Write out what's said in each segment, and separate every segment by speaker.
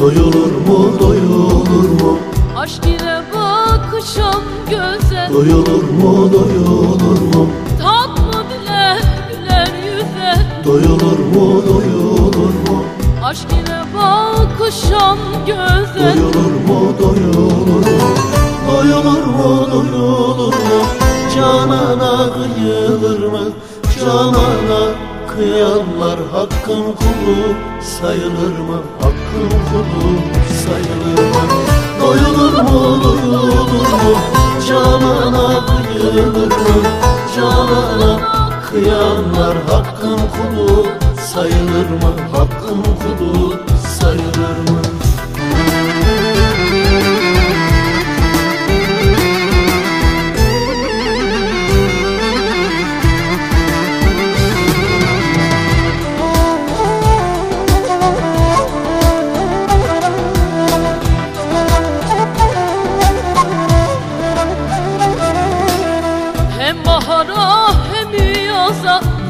Speaker 1: Doyulur mu doyulur mu? Aşk ile bakışan göze
Speaker 2: Doyulur mu doyulur mu?
Speaker 1: Tatlı bile güler yüze
Speaker 2: Doyulur mu doyulur mu?
Speaker 1: Aşk ile bakışan göze
Speaker 2: Doyulur mu doyulur mu? Doyulur mu doyulur mu? Canana kıyılır mı? Canana kıyanlar hakkın kulu sayılır mı? Hakkın kulu sayılır mı? Doyulur mu doyulur mu? Canana kıyılır mı? Canana kıyanlar hakkın kulu sayılır mı? Hakkın kulu sayılır mı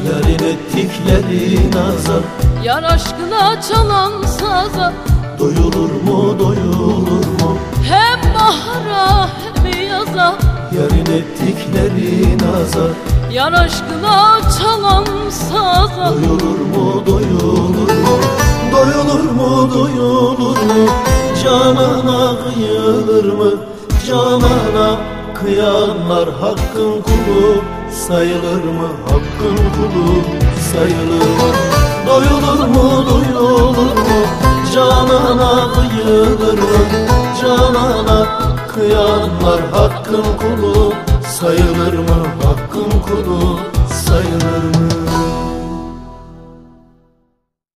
Speaker 2: Yarın ettikleri naza
Speaker 1: Yar aşkına çalan saza
Speaker 2: Doyulur mu doyulur mu?
Speaker 1: Hem bahara hem yaza
Speaker 2: Yarın ettikleri naza
Speaker 1: Yar aşkına çalan saza
Speaker 2: Doyulur mu doyulur mu? Doyulur mu doyulur mu? Canana kıyılır mı? Canana kıyanlar hakkın kulu sayılır mı Hakkın kulu? Sayılır. Mı Doyulur mu doyulur mu? Canana kıyılır mı? Canana kıyanlar hakkın kulu. Sayılır mı Hakkın kulu? Sayılır